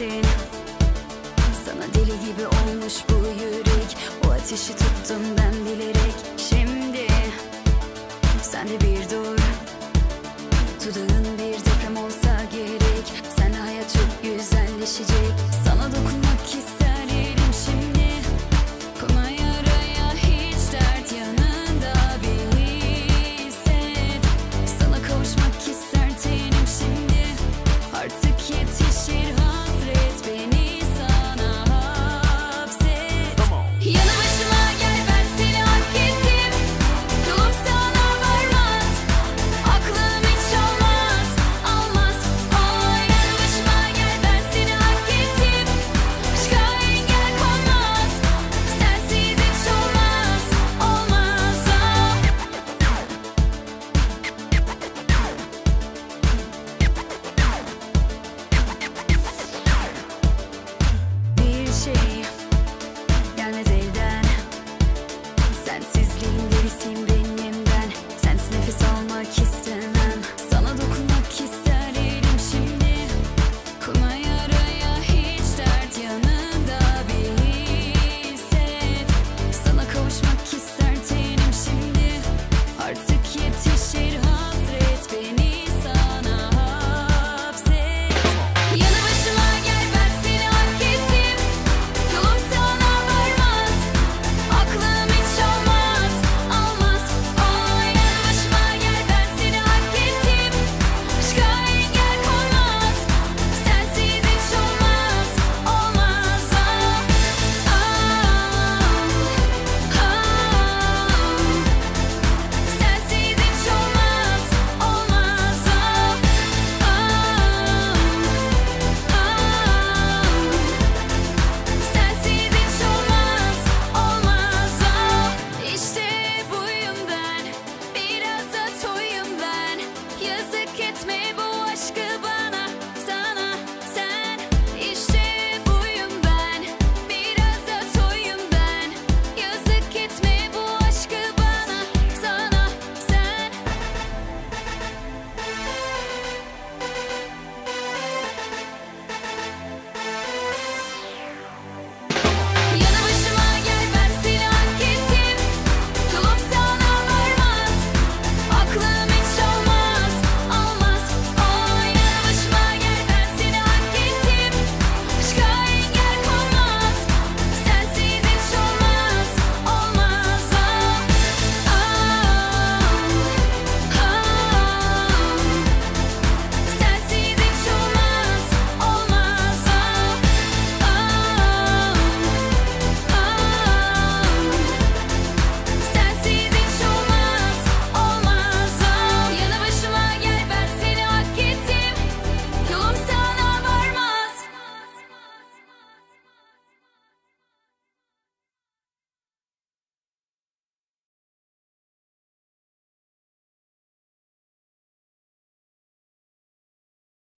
gittin Sana deli gibi olmuş bu yürek. O ateşi tuttum ben bilerek. Şimdi sen de bir dur. Dudağın bir deprem olsa gerek. Sen hayat çok güzelleşecek.